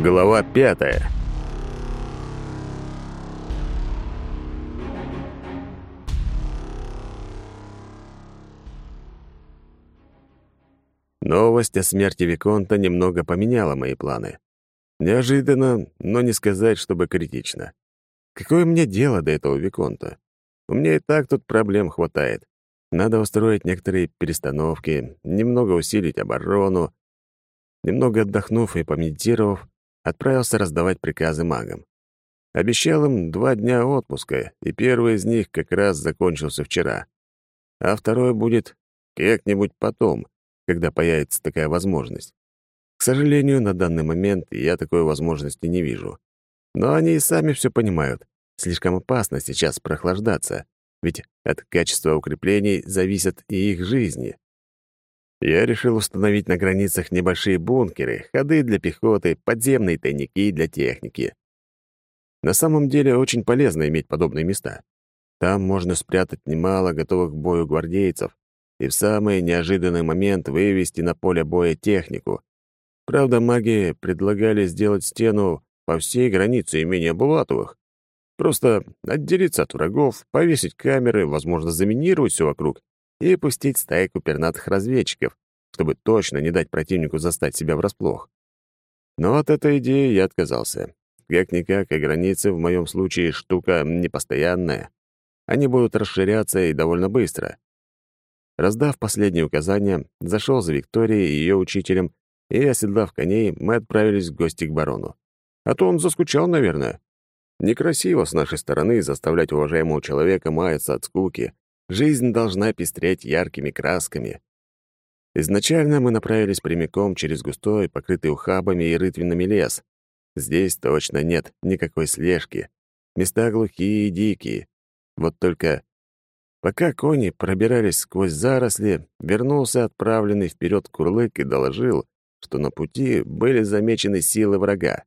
Глава пятая. Новость о смерти Виконта немного поменяла мои планы. Неожиданно, но не сказать, чтобы критично. Какое мне дело до этого Виконта? У меня и так тут проблем хватает. Надо устроить некоторые перестановки, немного усилить оборону. Немного отдохнув и помедитировав, отправился раздавать приказы магам. Обещал им два дня отпуска, и первый из них как раз закончился вчера. А второй будет как-нибудь потом, когда появится такая возможность. К сожалению, на данный момент я такой возможности не вижу. Но они и сами все понимают. Слишком опасно сейчас прохлаждаться, ведь от качества укреплений зависят и их жизни. Я решил установить на границах небольшие бункеры, ходы для пехоты, подземные тайники для техники. На самом деле очень полезно иметь подобные места. Там можно спрятать немало готовых к бою гвардейцев и в самый неожиданный момент вывести на поле боя технику. Правда, маги предлагали сделать стену по всей границе имения Булатовых. Просто отделиться от врагов, повесить камеры, возможно, заминировать все вокруг и пустить стайку пернатых разведчиков, чтобы точно не дать противнику застать себя врасплох. Но от этой идеи я отказался. Как-никак, и границы в моем случае штука непостоянная. Они будут расширяться и довольно быстро. Раздав последние указания, зашел за Викторией и ее учителем, и, оседлав коней, мы отправились в гости к барону. А то он заскучал, наверное. Некрасиво с нашей стороны заставлять уважаемого человека маяться от скуки, Жизнь должна пестреть яркими красками. Изначально мы направились прямиком через густой, покрытый ухабами и рытвинами лес. Здесь точно нет никакой слежки. Места глухие и дикие. Вот только пока кони пробирались сквозь заросли, вернулся отправленный вперед курлык и доложил, что на пути были замечены силы врага.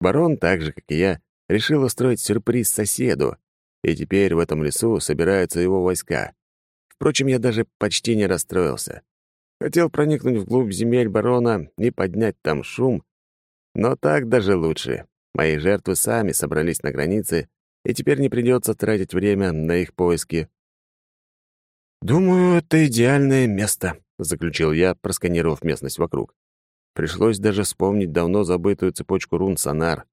Барон, так же, как и я, решил устроить сюрприз соседу, и теперь в этом лесу собираются его войска. Впрочем, я даже почти не расстроился. Хотел проникнуть вглубь земель барона и поднять там шум, но так даже лучше. Мои жертвы сами собрались на границе, и теперь не придется тратить время на их поиски. «Думаю, это идеальное место», — заключил я, просканировав местность вокруг. Пришлось даже вспомнить давно забытую цепочку рун Сонар.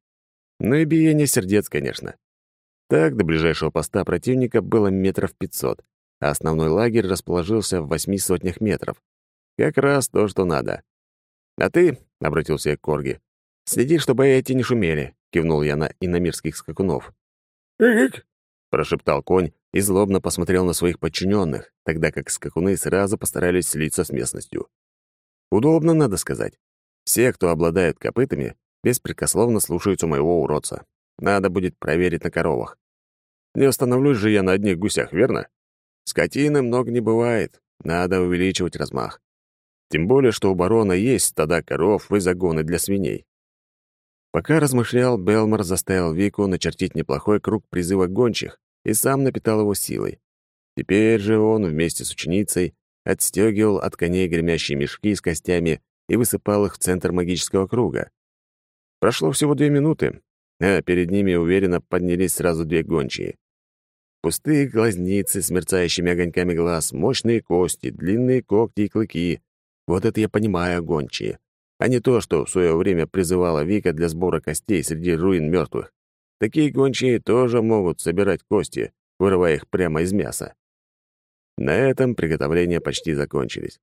Ну и биение сердец, конечно. Так, до ближайшего поста противника было метров пятьсот, а основной лагерь расположился в восьми сотнях метров. Как раз то, что надо. «А ты», — обратился я к Корге, — «следи, чтобы эти не шумели», — кивнул я на иномирских скакунов. «Ик!» — прошептал конь и злобно посмотрел на своих подчиненных, тогда как скакуны сразу постарались слиться с местностью. Удобно, надо сказать. Все, кто обладает копытами, беспрекословно слушаются моего уродца. Надо будет проверить на коровах. Не остановлюсь же я на одних гусях, верно? Скотины много не бывает, надо увеличивать размах. Тем более, что у барона есть стада коров и загоны для свиней. Пока размышлял, Белмор заставил Вику начертить неплохой круг призыва гончих и сам напитал его силой. Теперь же он вместе с ученицей отстегивал от коней гремящие мешки с костями и высыпал их в центр магического круга. Прошло всего две минуты, а перед ними уверенно поднялись сразу две гончие. Пустые глазницы с мерцающими огоньками глаз, мощные кости, длинные когти и клыки. Вот это я понимаю гончие. А не то, что в свое время призывала Вика для сбора костей среди руин мертвых. Такие гончие тоже могут собирать кости, вырывая их прямо из мяса. На этом приготовления почти закончились.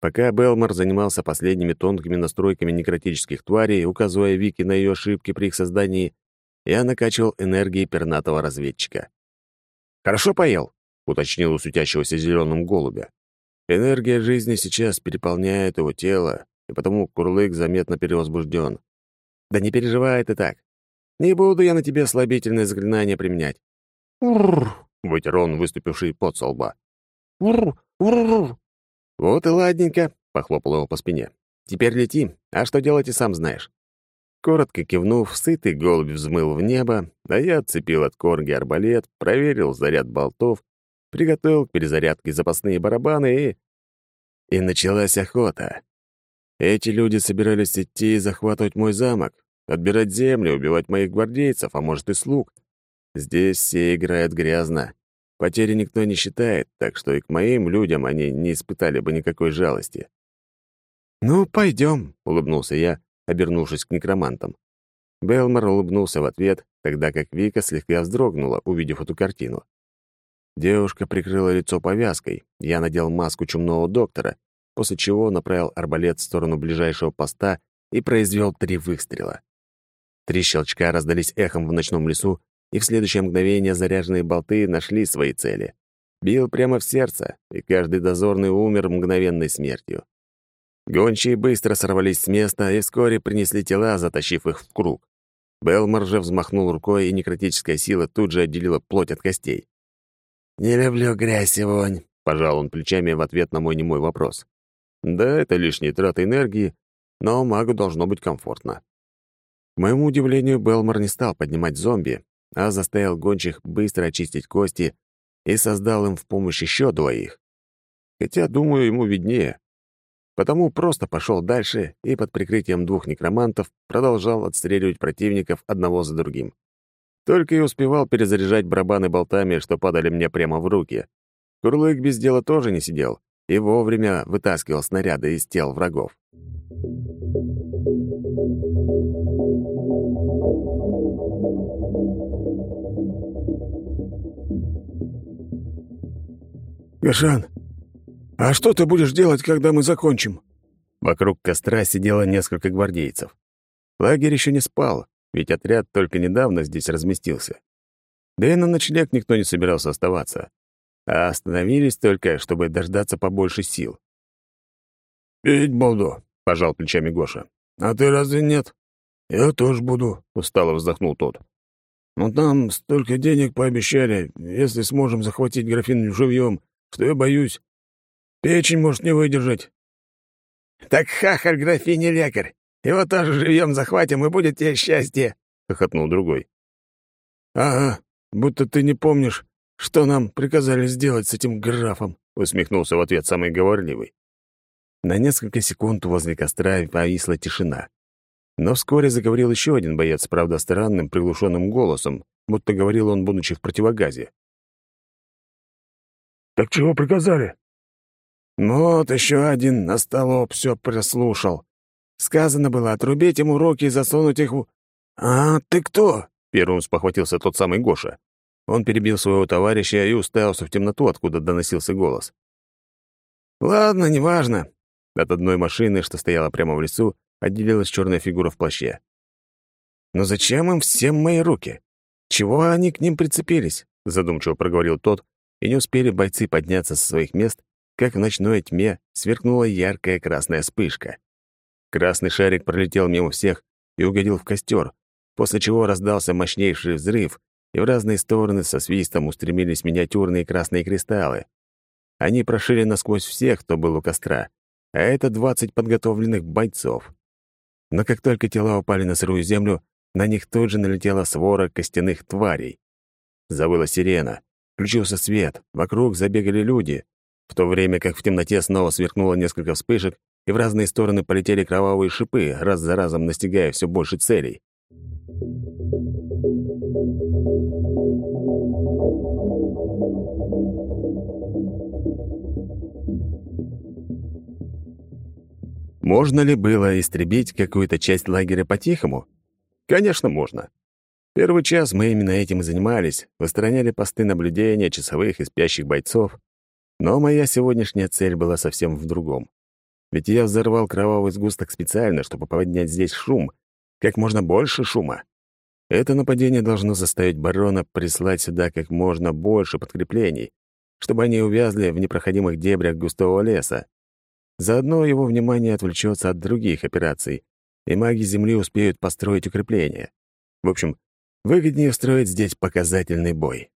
Пока Белмор занимался последними тонкими настройками некротических тварей, указывая Вике на ее ошибки при их создании, я накачивал энергией пернатого разведчика. «Хорошо поел?» — уточнил у светящегося зеленым голубя. Энергия жизни сейчас переполняет его тело, и потому Курлык заметно перевозбужден. «Да не переживай ты так. Не буду я на тебе слабительное заклинание применять». «Уррр!» — вытер он выступивший пот со лба. «Уррр! Уррр!» «Вот и ладненько», — похлопал его по спине. «Теперь лети, а что делать и сам знаешь». Коротко кивнув, сытый голубь взмыл в небо, а я отцепил от корги арбалет, проверил заряд болтов, приготовил к перезарядке запасные барабаны и... И началась охота. Эти люди собирались идти и захватывать мой замок, отбирать землю, убивать моих гвардейцев, а может и слуг. Здесь все играют грязно. Потери никто не считает, так что и к моим людям они не испытали бы никакой жалости. «Ну, пойдем», — улыбнулся я, обернувшись к некромантам. Белмор улыбнулся в ответ, тогда как Вика слегка вздрогнула, увидев эту картину. Девушка прикрыла лицо повязкой, я надел маску чумного доктора, после чего направил арбалет в сторону ближайшего поста и произвел три выстрела. Три щелчка раздались эхом в ночном лесу, и в следующее мгновение заряженные болты нашли свои цели. Бил прямо в сердце, и каждый дозорный умер мгновенной смертью. Гончие быстро сорвались с места и вскоре принесли тела, затащив их в круг. Белмор же взмахнул рукой, и некротическая сила тут же отделила плоть от костей. «Не люблю грязь и вонь», — пожал он плечами в ответ на мой немой вопрос. «Да, это лишние траты энергии, но магу должно быть комфортно». К моему удивлению, Белмор не стал поднимать зомби, а заставил гончих быстро очистить кости и создал им в помощь еще двоих. Хотя, думаю, ему виднее. Потому просто пошел дальше и под прикрытием двух некромантов продолжал отстреливать противников одного за другим. Только и успевал перезаряжать барабаны болтами, что падали мне прямо в руки. Курлык без дела тоже не сидел и вовремя вытаскивал снаряды из тел врагов. «Гашан, а что ты будешь делать, когда мы закончим?» Вокруг костра сидело несколько гвардейцев. Лагерь еще не спал, ведь отряд только недавно здесь разместился. Да и на ночлег никто не собирался оставаться, а остановились только, чтобы дождаться побольше сил. «Пить буду», — пожал плечами Гоша. «А ты разве нет?» «Я тоже буду», — устало вздохнул тот. «Но нам столько денег пообещали, если сможем захватить графиню живьем, что я боюсь. Печень может не выдержать». «Так хахаль графини лекарь. Его тоже живьем захватим, и будет тебе счастье», — хохотнул другой. «Ага, будто ты не помнишь, что нам приказали сделать с этим графом», — усмехнулся в ответ самый говорливый. На несколько секунд возле костра повисла тишина. Но вскоре заговорил еще один боец, правда, странным, приглушенным голосом, будто говорил он, будучи в противогазе. «Так чего приказали?» «Ну «Вот еще один на столоп все прослушал. Сказано было отрубить ему руки и засунуть их в...» «А ты кто?» — первым спохватился тот самый Гоша. Он перебил своего товарища и уставился в темноту, откуда доносился голос. «Ладно, неважно». От одной машины, что стояла прямо в лесу, отделилась черная фигура в плаще. «Но зачем им всем мои руки? Чего они к ним прицепились?» — задумчиво проговорил тот, и не успели бойцы подняться со своих мест, как в ночной тьме сверкнула яркая красная вспышка. Красный шарик пролетел мимо всех и угодил в костер, после чего раздался мощнейший взрыв, и в разные стороны со свистом устремились миниатюрные красные кристаллы. Они прошили насквозь всех, кто был у костра, а это двадцать подготовленных бойцов. Но как только тела упали на сырую землю, на них тут же налетела свора костяных тварей. Завыла сирена, включился свет, вокруг забегали люди, в то время как в темноте снова сверкнуло несколько вспышек, и в разные стороны полетели кровавые шипы, раз за разом настигая все больше целей. Можно ли было истребить какую-то часть лагеря по-тихому? Конечно, можно. Первый час мы именно этим и занимались, устраняли посты наблюдения часовых и спящих бойцов. Но моя сегодняшняя цель была совсем в другом. Ведь я взорвал кровавый сгусток специально, чтобы поднять здесь шум, как можно больше шума. Это нападение должно заставить барона прислать сюда как можно больше подкреплений, чтобы они увязли в непроходимых дебрях густого леса, Заодно его внимание отвлечется от других операций, и маги Земли успеют построить укрепления. В общем, выгоднее устроить здесь показательный бой.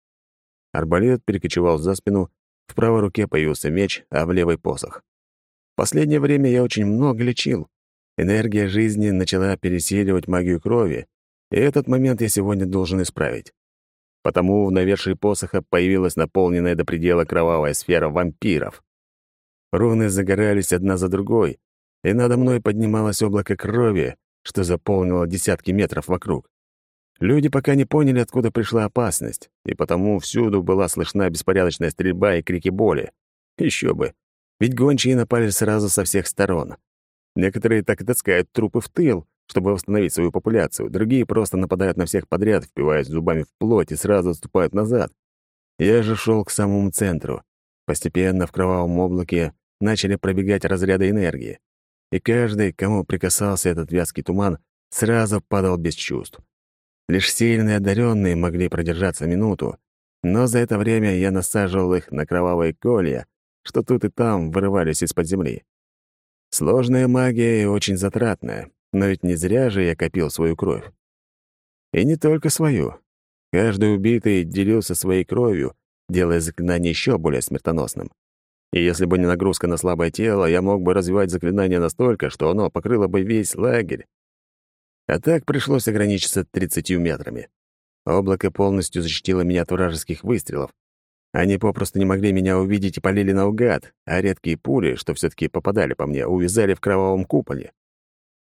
Арбалет перекочевал за спину, в правой руке появился меч, а в левой — посох. В последнее время я очень много лечил. Энергия жизни начала пересиливать магию крови, и этот момент я сегодня должен исправить. Потому в навершии посоха появилась наполненная до предела кровавая сфера вампиров. Руны загорались одна за другой, и надо мной поднималось облако крови, что заполнило десятки метров вокруг. Люди пока не поняли, откуда пришла опасность, и потому всюду была слышна беспорядочная стрельба и крики боли. Еще бы, ведь гончие напали сразу со всех сторон. Некоторые так и таскают трупы в тыл, чтобы восстановить свою популяцию, другие просто нападают на всех подряд, впиваясь зубами в плоть и сразу отступают назад. Я же шел к самому центру. Постепенно в кровавом облаке начали пробегать разряды энергии, и каждый, кому прикасался этот вязкий туман, сразу падал без чувств. Лишь сильные одаренные могли продержаться минуту, но за это время я насаживал их на кровавые колья, что тут и там вырывались из-под земли. Сложная магия и очень затратная, но ведь не зря же я копил свою кровь. И не только свою. Каждый убитый делился своей кровью, делая заклинание еще более смертоносным. И если бы не нагрузка на слабое тело, я мог бы развивать заклинание настолько, что оно покрыло бы весь лагерь. А так пришлось ограничиться 30 метрами. Облако полностью защитило меня от вражеских выстрелов. Они попросту не могли меня увидеть и полили наугад, а редкие пули, что все таки попадали по мне, увязали в кровавом куполе.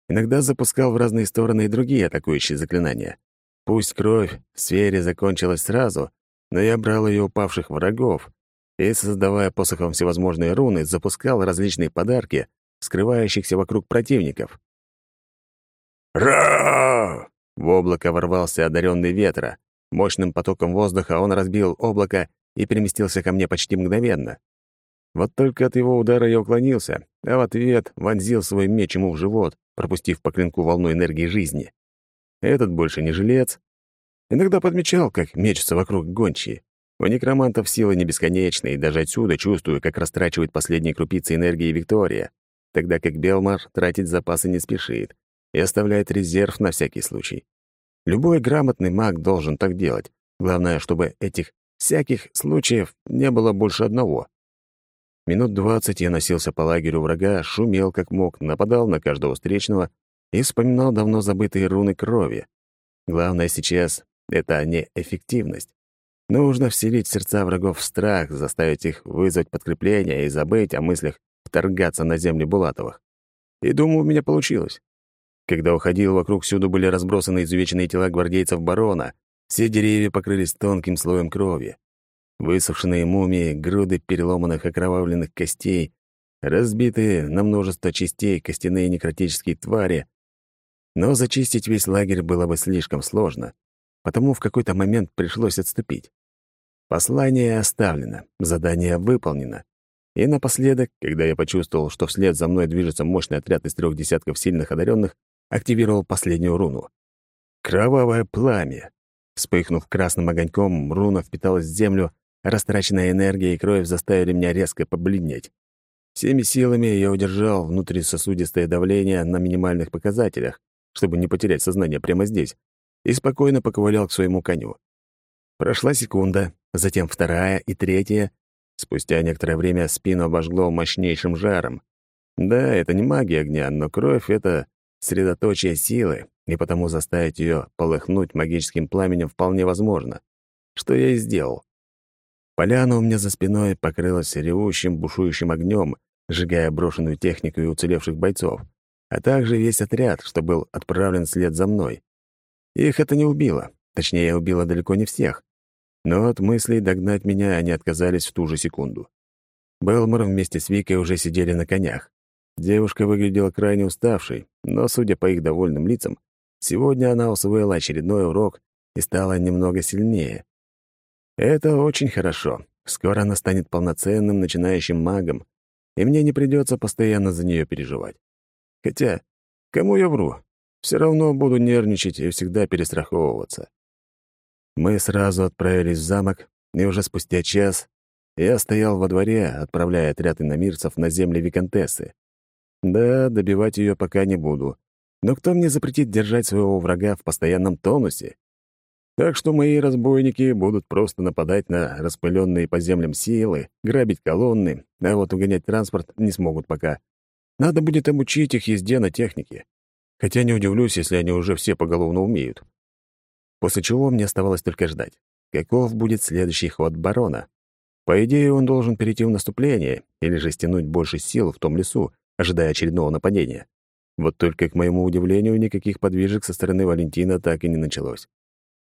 Иногда запускал в разные стороны и другие атакующие заклинания. Пусть кровь в сфере закончилась сразу, но я брал ее упавших врагов и, создавая посохом всевозможные руны, запускал различные подарки, скрывающихся вокруг противников. «Ра!» — в облако ворвался одаренный ветра. Мощным потоком воздуха он разбил облако и переместился ко мне почти мгновенно. Вот только от его удара я уклонился, а в ответ вонзил свой меч ему в живот, пропустив по клинку волну энергии жизни. Этот больше не жилец. Иногда подмечал, как мечется вокруг гончие. У некромантов сила не бесконечная, и даже отсюда чувствую, как растрачивает последние крупицы энергии Виктория, тогда как Белмар тратить запасы не спешит и оставляет резерв на всякий случай. Любой грамотный маг должен так делать. Главное, чтобы этих всяких случаев не было больше одного. Минут двадцать я носился по лагерю врага, шумел как мог, нападал на каждого встречного и вспоминал давно забытые руны крови. Главное сейчас — это не эффективность. Нужно вселить в сердца врагов страх, заставить их вызвать подкрепление и забыть о мыслях вторгаться на земли Булатовых. И думаю, у меня получилось. Когда уходил, вокруг всюду были разбросаны изувеченные тела гвардейцев барона, все деревья покрылись тонким слоем крови. Высушенные мумии, груды переломанных окровавленных костей, разбитые на множество частей костяные некротические твари. Но зачистить весь лагерь было бы слишком сложно, потому в какой-то момент пришлось отступить. Послание оставлено, задание выполнено. И напоследок, когда я почувствовал, что вслед за мной движется мощный отряд из трех десятков сильных одаренных, активировал последнюю руну. Кровавое пламя. Вспыхнув красным огоньком, руна впиталась в землю, растраченная энергия и кровь заставили меня резко побледнеть. Всеми силами я удержал внутрисосудистое давление на минимальных показателях, чтобы не потерять сознание прямо здесь, и спокойно поковылял к своему коню. Прошла секунда, затем вторая и третья. Спустя некоторое время спину обожгло мощнейшим жаром. Да, это не магия огня, но кровь — это средоточие силы, и потому заставить ее полыхнуть магическим пламенем вполне возможно, что я и сделал. Поляна у меня за спиной покрылась ревущим, бушующим огнем, сжигая брошенную технику и уцелевших бойцов, а также весь отряд, что был отправлен вслед за мной. Их это не убило, точнее, убило далеко не всех. Но от мыслей догнать меня они отказались в ту же секунду. Белмор вместе с Викой уже сидели на конях. Девушка выглядела крайне уставшей, но, судя по их довольным лицам, сегодня она усвоила очередной урок и стала немного сильнее. Это очень хорошо. Скоро она станет полноценным начинающим магом, и мне не придется постоянно за нее переживать. Хотя, кому я вру? Все равно буду нервничать и всегда перестраховываться. Мы сразу отправились в замок, и уже спустя час я стоял во дворе, отправляя отряд иномирцев на земли Викантессы. Да, добивать ее пока не буду. Но кто мне запретит держать своего врага в постоянном тонусе? Так что мои разбойники будут просто нападать на распыленные по землям силы, грабить колонны, а вот угонять транспорт не смогут пока. Надо будет обучить их езде на технике. Хотя не удивлюсь, если они уже все поголовно умеют. После чего мне оставалось только ждать. Каков будет следующий ход барона? По идее, он должен перейти в наступление или же стянуть больше сил в том лесу, ожидая очередного нападения. Вот только, к моему удивлению, никаких подвижек со стороны Валентина так и не началось.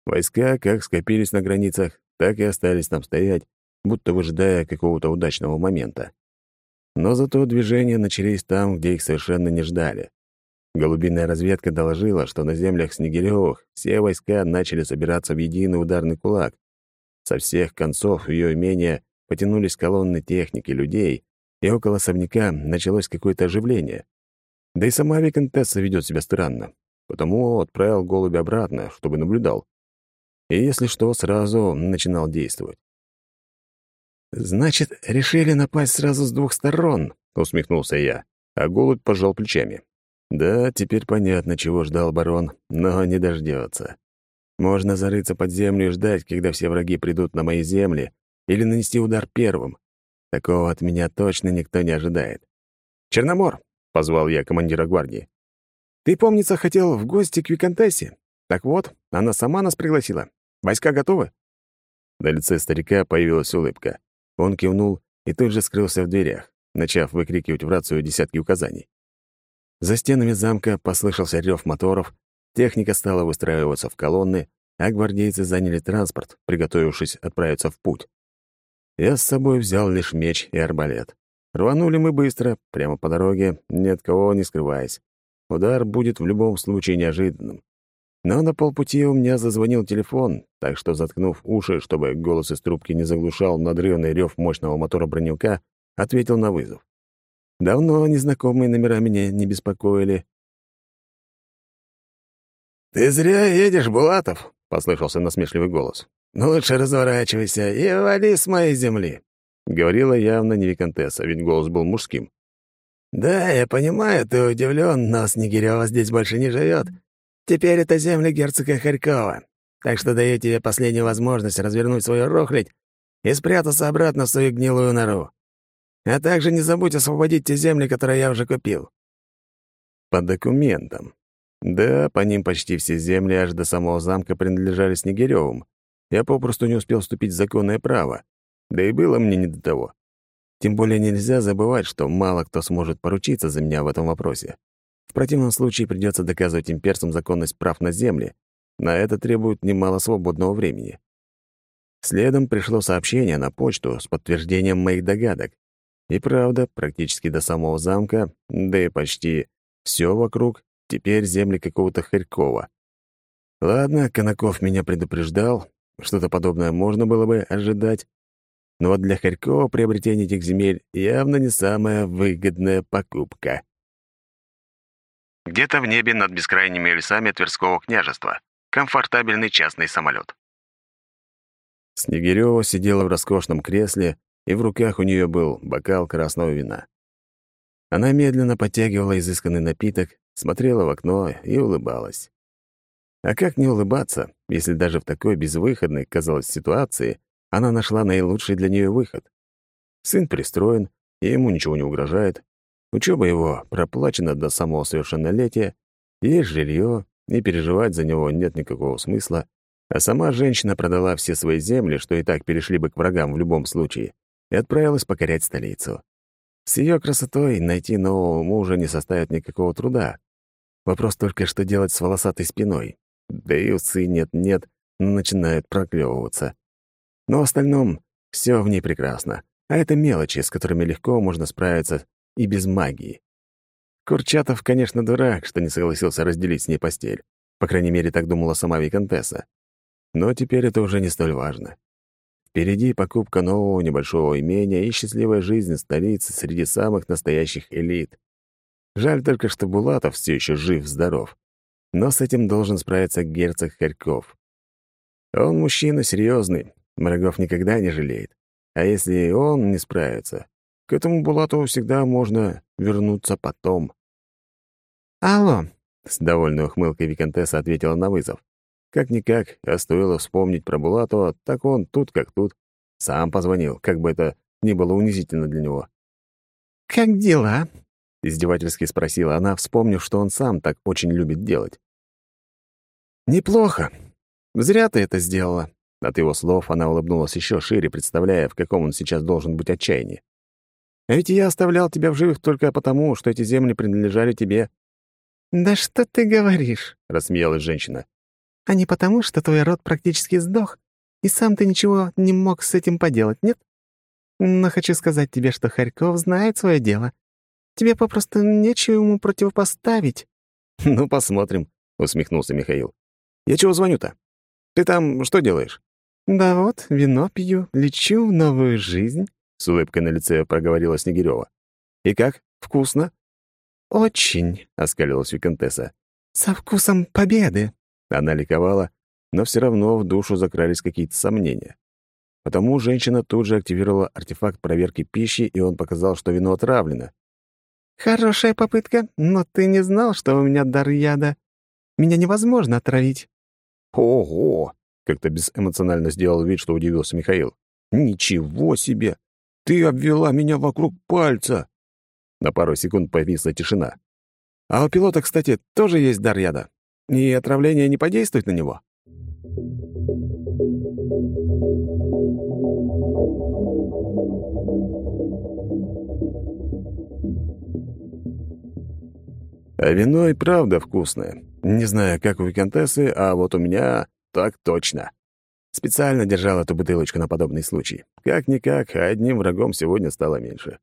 Войска как скопились на границах, так и остались там стоять, будто выжидая какого-то удачного момента. Но зато движения начались там, где их совершенно не ждали. Голубиная разведка доложила, что на землях Снегирёвых все войска начали собираться в единый ударный кулак. Со всех концов ее имения потянулись колонны техники, людей, и около особняка началось какое-то оживление. Да и сама виконтесса ведет себя странно, потому отправил голубя обратно, чтобы наблюдал. И, если что, сразу начинал действовать. «Значит, решили напасть сразу с двух сторон», — усмехнулся я, а голубь пожал плечами. «Да, теперь понятно, чего ждал барон, но не дождется. Можно зарыться под землю и ждать, когда все враги придут на мои земли, или нанести удар первым. Такого от меня точно никто не ожидает. «Черномор!» позвал я командира гвардии. «Ты, помнится, хотел в гости к Викантессе. Так вот, она сама нас пригласила. Войска готовы?» На лице старика появилась улыбка. Он кивнул и тут же скрылся в дверях, начав выкрикивать в рацию десятки указаний. За стенами замка послышался рев моторов, техника стала выстраиваться в колонны, а гвардейцы заняли транспорт, приготовившись отправиться в путь. Я с собой взял лишь меч и арбалет. Рванули мы быстро, прямо по дороге, ни от кого не скрываясь. Удар будет в любом случае неожиданным. Но на полпути у меня зазвонил телефон, так что, заткнув уши, чтобы голос из трубки не заглушал надрывный рев мощного мотора броневика, ответил на вызов. Давно незнакомые номера меня не беспокоили. «Ты зря едешь, Булатов», — послышался насмешливый голос. «Лучше разворачивайся и вали с моей земли». Говорила явно не виконтесса, ведь голос был мужским. «Да, я понимаю, ты удивлен, но Снегирёва здесь больше не живет. Теперь это земли герцога Харькова. Так что даю тебе последнюю возможность развернуть свою рохлядь и спрятаться обратно в свою гнилую нору. А также не забудь освободить те земли, которые я уже купил». «По документам. Да, по ним почти все земли аж до самого замка принадлежали Снегирёвым. Я попросту не успел вступить в законное право. Да и было мне не до того. Тем более нельзя забывать, что мало кто сможет поручиться за меня в этом вопросе. В противном случае придется доказывать имперцам законность прав на земле. На это требует немало свободного времени. Следом пришло сообщение на почту с подтверждением моих догадок. И правда, практически до самого замка, да и почти все вокруг, теперь земли какого-то Харькова. Ладно, Конаков меня предупреждал, что-то подобное можно было бы ожидать, но вот для Харькова приобретение этих земель явно не самая выгодная покупка. Где-то в небе над бескрайними лесами Тверского княжества. Комфортабельный частный самолет. Снегирёва сидела в роскошном кресле, и в руках у нее был бокал красного вина. Она медленно подтягивала изысканный напиток, смотрела в окно и улыбалась. А как не улыбаться, если даже в такой безвыходной, казалось, ситуации она нашла наилучший для нее выход. Сын пристроен, и ему ничего не угрожает. Учеба его проплачена до самого совершеннолетия, есть жилье, и переживать за него нет никакого смысла. А сама женщина продала все свои земли, что и так перешли бы к врагам в любом случае, и отправилась покорять столицу. С ее красотой найти нового мужа не составит никакого труда. Вопрос только, что делать с волосатой спиной. Да и усы нет-нет, но начинают проклевываться. Но в остальном все в ней прекрасно, а это мелочи, с которыми легко можно справиться и без магии. Курчатов, конечно, дурак, что не согласился разделить с ней постель. По крайней мере, так думала сама Викантесса. Но теперь это уже не столь важно. Впереди покупка нового небольшого имения и счастливая жизнь в столице среди самых настоящих элит. Жаль только, что Булатов все еще жив-здоров. Но с этим должен справиться герцог Харьков. Он мужчина серьезный, Врагов никогда не жалеет. А если он не справится, к этому Булатову всегда можно вернуться потом. «Алло», — с довольной ухмылкой Викантесса ответила на вызов. Как-никак, а стоило вспомнить про Булатова, так он тут как тут. Сам позвонил, как бы это ни было унизительно для него. «Как дела?» — издевательски спросила она, вспомнив, что он сам так очень любит делать. «Неплохо. Зря ты это сделала. От его слов она улыбнулась еще шире, представляя, в каком он сейчас должен быть отчаянии. «А ведь я оставлял тебя в живых только потому, что эти земли принадлежали тебе. «Да что ты говоришь?» — рассмеялась женщина. «А не потому, что твой род практически сдох, и сам ты ничего не мог с этим поделать, нет? Но хочу сказать тебе, что Харьков знает свое дело. Тебе попросту нечего ему противопоставить». «Ну, посмотрим», — усмехнулся Михаил. «Я чего звоню-то? Ты там что делаешь?» «Да вот, вино пью, лечу в новую жизнь», — с улыбкой на лице проговорила Снегирёва. «И как? Вкусно?» «Очень», — оскалилась Викантесса. «Со вкусом победы». Она ликовала, но все равно в душу закрались какие-то сомнения. Потому женщина тут же активировала артефакт проверки пищи, и он показал, что вино отравлено. «Хорошая попытка, но ты не знал, что у меня дар яда. Меня невозможно отравить». «Ого!» — как-то безэмоционально сделал вид, что удивился Михаил. «Ничего себе! Ты обвела меня вокруг пальца!» На пару секунд повисла тишина. «А у пилота, кстати, тоже есть дар яда. И отравление не подействует на него?» А вино и правда вкусное. Не знаю, как у виконтессы, а вот у меня так точно. Специально держал эту бутылочку на подобный случай. Как-никак, одним врагом сегодня стало меньше.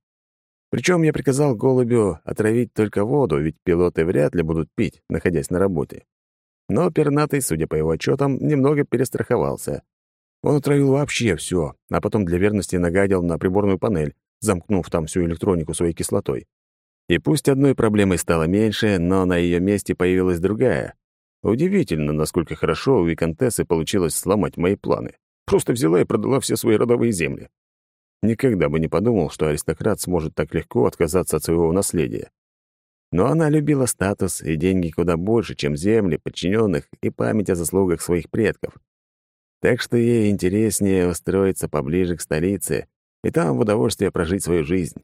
Причем я приказал голубю отравить только воду, ведь пилоты вряд ли будут пить, находясь на работе. Но пернатый, судя по его отчетам, немного перестраховался. Он отравил вообще все, а потом для верности нагадил на приборную панель, замкнув там всю электронику своей кислотой. И пусть одной проблемой стало меньше, но на ее месте появилась другая. Удивительно, насколько хорошо у Викантессы получилось сломать мои планы. Просто взяла и продала все свои родовые земли. Никогда бы не подумал, что аристократ сможет так легко отказаться от своего наследия. Но она любила статус и деньги куда больше, чем земли, подчиненных и память о заслугах своих предков. Так что ей интереснее устроиться поближе к столице и там в удовольствие прожить свою жизнь.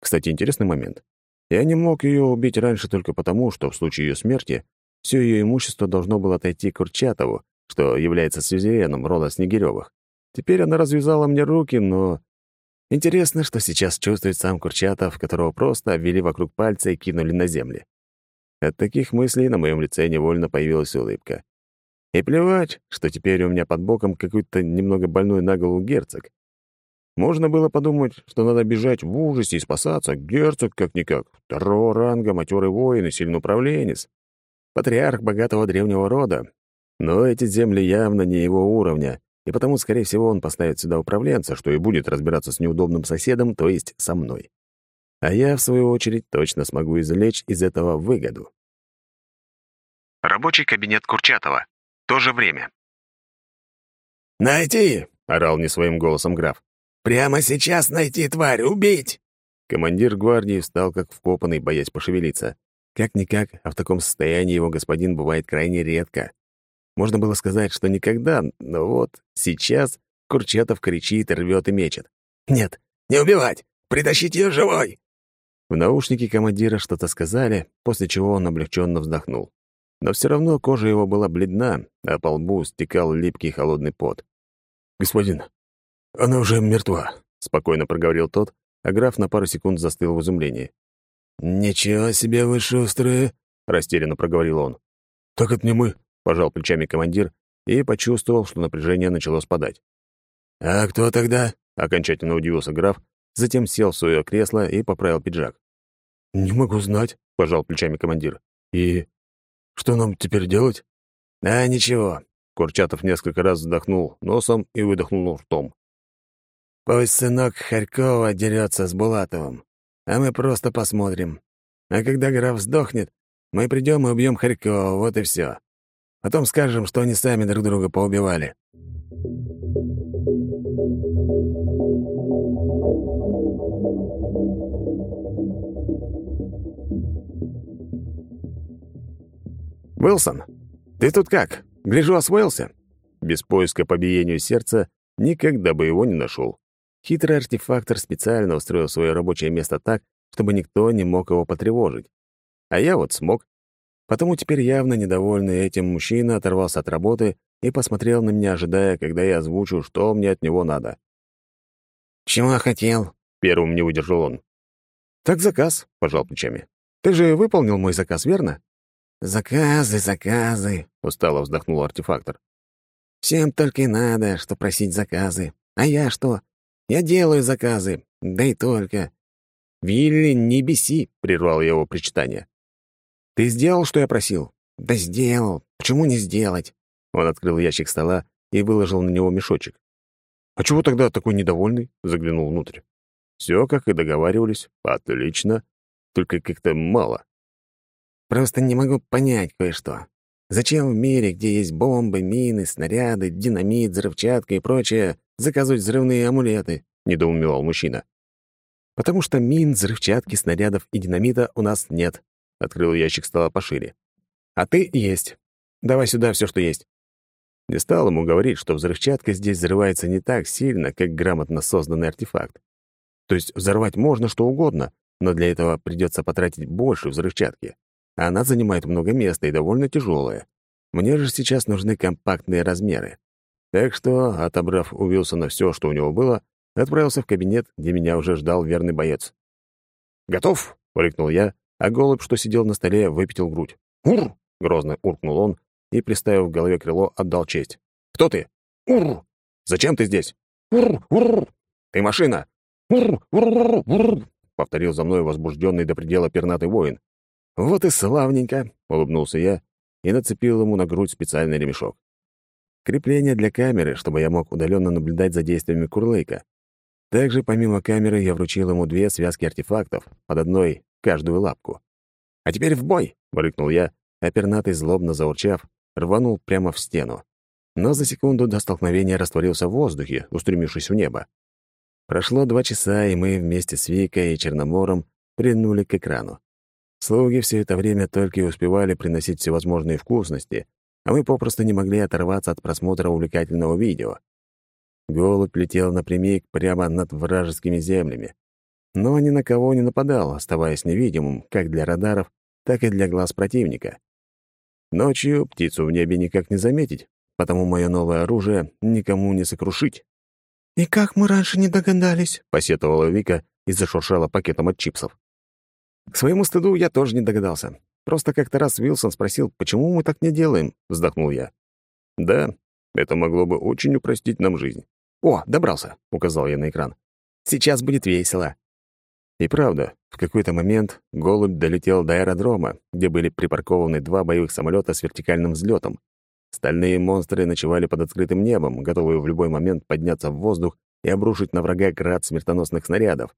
Кстати, интересный момент. Я не мог ее убить раньше только потому, что в случае ее смерти все ее имущество должно было отойти Курчатову, что является сюзереном рода Снегирёвых. Теперь она развязала мне руки, но... Интересно, что сейчас чувствует сам Курчатов, которого просто обвели вокруг пальца и кинули на землю. От таких мыслей на моем лице невольно появилась улыбка. И плевать, что теперь у меня под боком какой-то немного больной на голову герцог. Можно было подумать, что надо бежать в ужасе и спасаться. Герцог, как-никак, второго ранга, матерый воин и сильный управленец. Патриарх богатого древнего рода. Но эти земли явно не его уровня, и потому, скорее всего, он поставит сюда управленца, что и будет разбираться с неудобным соседом, то есть со мной. А я, в свою очередь, точно смогу извлечь из этого выгоду. Рабочий кабинет Курчатова. То же время. «Найти!» — орал не своим голосом граф. Прямо сейчас найти тварь, убить!» Командир гвардии встал как вкопанный, боясь пошевелиться. Как-никак, а в таком состоянии его господин бывает крайне редко. Можно было сказать, что никогда, но вот сейчас Курчатов кричит, рвет и мечет. «Нет, не убивать! Притащить ее живой!» В наушнике командира что-то сказали, после чего он облегченно вздохнул. Но все равно кожа его была бледна, а по лбу стекал липкий холодный пот. «Господин, «Она уже мертва», — спокойно проговорил тот, а граф на пару секунд застыл в изумлении. «Ничего себе вы шустрые», — растерянно проговорил он. «Так это не мы», — пожал плечами командир и почувствовал, что напряжение начало спадать. «А кто тогда?» — окончательно удивился граф, затем сел в свое кресло и поправил пиджак. «Не могу знать», — пожал плечами командир. «И что нам теперь делать?» «А ничего». Курчатов несколько раз вздохнул носом и выдохнул ртом. Пусть сынок Харькова дерется с Булатовым, а мы просто посмотрим. А когда граф сдохнет, мы придем и убьем Харькова, вот и все. Потом скажем, что они сами друг друга поубивали». «Уилсон, ты тут как? Гляжу, освоился?» Без поиска по биению сердца никогда бы его не нашел. Хитрый артефактор специально устроил свое рабочее место так, чтобы никто не мог его потревожить. А я вот смог. Потому теперь явно недовольный этим мужчина оторвался от работы и посмотрел на меня, ожидая, когда я озвучу, что мне от него надо. «Чего хотел?» — первым не выдержал он. «Так заказ», — пожал плечами. «Ты же выполнил мой заказ, верно? «Заказы, заказы», — устало вздохнул артефактор. «Всем только и надо, что просить заказы. А я что? Я делаю заказы, да и только». «Вилли, не беси», — прервал его причитание. «Ты сделал, что я просил?» «Да сделал. Почему не сделать?» Он открыл ящик стола и выложил на него мешочек. «А чего тогда такой недовольный?» — заглянул внутрь. Все, как и договаривались. Отлично. Только как-то мало. Просто не могу понять кое-что. Зачем в мире, где есть бомбы, мины, снаряды, динамит, взрывчатка и прочее, заказывать взрывные амулеты?» — недоумевал мужчина. «Потому что мин, взрывчатки, снарядов и динамита у нас нет», — открыл ящик стола пошире. «А ты есть. Давай сюда все, что есть». Не стал ему говорить, что взрывчатка здесь взрывается не так сильно, как грамотно созданный артефакт. То есть взорвать можно что угодно, но для этого придется потратить больше взрывчатки она занимает много места и довольно тяжелая. Мне же сейчас нужны компактные размеры. Так что, отобрав у Вилсона все, что у него было, отправился в кабинет, где меня уже ждал верный боец. «Готов!» — рыкнул я, а голубь, что сидел на столе, выпятил грудь. «Ур!» — грозно уркнул он и, приставив в голове крыло, отдал честь. «Кто ты?» «Ур! Зачем ты здесь?» «Ур! Ур! Ты машина!» «Ур! Ур! Ур!» — повторил за мной возбужденный до предела пернатый воин. «Вот и славненько!» — улыбнулся я и нацепил ему на грудь специальный ремешок. Крепление для камеры, чтобы я мог удаленно наблюдать за действиями Курлейка. Также, помимо камеры, я вручил ему две связки артефактов, под одной — каждую лапку. «А теперь в бой!» — рыкнул я, а пернатый, злобно заурчав, рванул прямо в стену. Но за секунду до столкновения растворился в воздухе, устремившись в небо. Прошло два часа, и мы вместе с Викой и Черномором принули к экрану. Слуги все это время только и успевали приносить всевозможные вкусности, а мы попросту не могли оторваться от просмотра увлекательного видео. Голубь летел напрямик прямо над вражескими землями. Но ни на кого не нападал, оставаясь невидимым как для радаров, так и для глаз противника. Ночью птицу в небе никак не заметить, потому мое новое оружие никому не сокрушить. «И как мы раньше не догадались?» — посетовала Вика и зашуршала пакетом от чипсов. К своему стыду я тоже не догадался. Просто как-то раз Вилсон спросил, почему мы так не делаем, вздохнул я. Да, это могло бы очень упростить нам жизнь. О, добрался, указал я на экран. Сейчас будет весело. И правда, в какой-то момент голубь долетел до аэродрома, где были припаркованы два боевых самолета с вертикальным взлетом. Стальные монстры ночевали под открытым небом, готовые в любой момент подняться в воздух и обрушить на врага град смертоносных снарядов.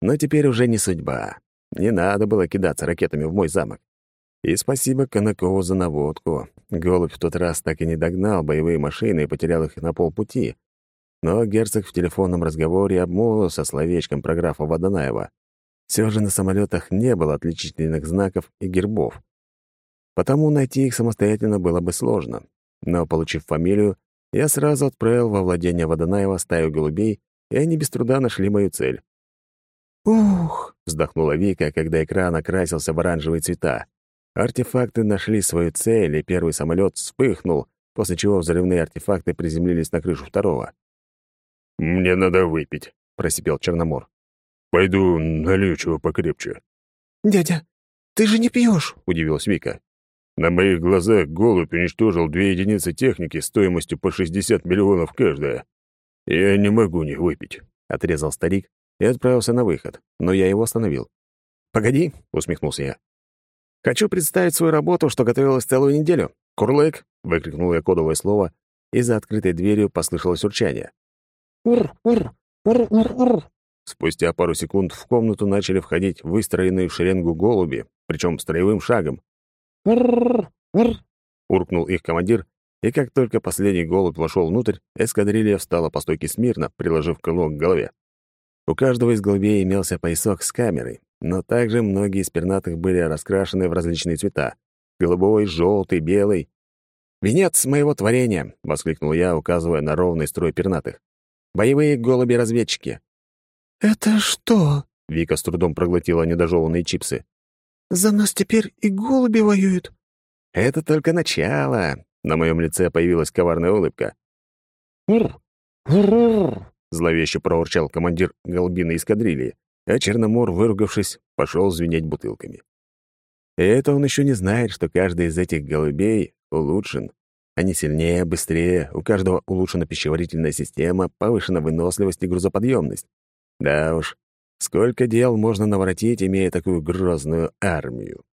Но теперь уже не судьба. Не надо было кидаться ракетами в мой замок. И спасибо Конакову за наводку. Голубь в тот раз так и не догнал боевые машины и потерял их на полпути. Но герцог в телефонном разговоре обмолвился словечком про графа Водонаева. Все же на самолетах не было отличительных знаков и гербов. Потому найти их самостоятельно было бы сложно. Но, получив фамилию, я сразу отправил во владение Водонаева стаю голубей, и они без труда нашли мою цель. «Ух!» — вздохнула Вика, когда экран окрасился в оранжевые цвета. Артефакты нашли свою цель, и первый самолет вспыхнул, после чего взрывные артефакты приземлились на крышу второго. «Мне надо выпить», — просипел Черномор. «Пойду налью чего покрепче». «Дядя, ты же не пьешь, удивилась Вика. На моих глазах голубь уничтожил две единицы техники стоимостью по 60 миллионов каждая. Я не могу не выпить, — отрезал старик и отправился на выход, но я его остановил. «Погоди», — усмехнулся я. «Хочу представить свою работу, что готовилась целую неделю. Курлык!» — выкрикнул я кодовое слово, и за открытой дверью послышалось урчание. «Ур! Ур! Ур! Ур! Ур!» Спустя пару секунд в комнату начали входить выстроенные в шеренгу голуби, причем строевым шагом. «Ур! Ур!» — уркнул их командир, и как только последний голубь вошел внутрь, эскадрилья встала по стойке смирно, приложив крыло к голове. У каждого из голубей имелся поясок с камерой, но также многие из пернатых были раскрашены в различные цвета — голубой, желтый, белый. «Венец моего творения!» — воскликнул я, указывая на ровный строй пернатых. «Боевые голуби-разведчики!» «Это что?» — Вика с трудом проглотила недожеванные чипсы. «За нас теперь и голуби воюют!» «Это только начало!» — на моем лице появилась коварная улыбка. «Ур! Ур!» Зловеще проурчал командир голубиной эскадрильи, а Черномор, выругавшись, пошел звенеть бутылками. И это он еще не знает, что каждый из этих голубей улучшен. Они сильнее, быстрее, у каждого улучшена пищеварительная система, повышена выносливость и грузоподъемность. Да уж, сколько дел можно наворотить, имея такую грозную армию.